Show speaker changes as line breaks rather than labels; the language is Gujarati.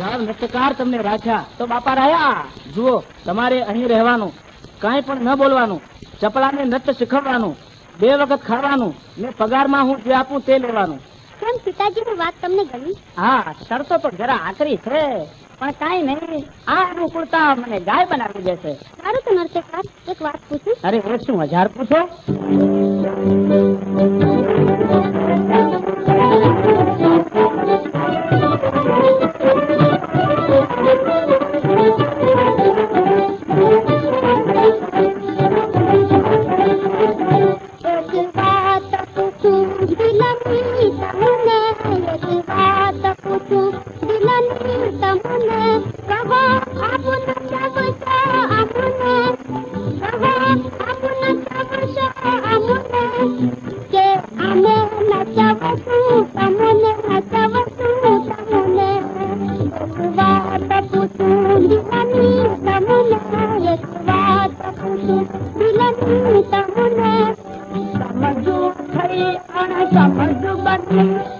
હજાર નટકાર તમને રાખ્યા તો બાપા રહ્યા જુઓ તમારે અહીં રહેવાનું કાંઈ પણ ન બોલવાનું ચપલાને નૃત્ય શીખવવાનું બે વખત ખાવાનું ને પગારમાં હું જે આપું તે લેવાનું.
કેમ પિતાજીની વાત તમને ગમી?
હા શરતો તો જરા આકરી છે પણ કાઈ નહીં આ અનુકૂળતા મને ગાય બનાવી દેશે.
સારું તો નરસેકાર એક વાત પૂછું?
અરે એ શું હજાર પૂછો?
સબસો આપને કે અમે નચવશું તમને નચવશું વાત પૂછું દિલની તમને તમને
સમજુ થઈ અને સમજુ બની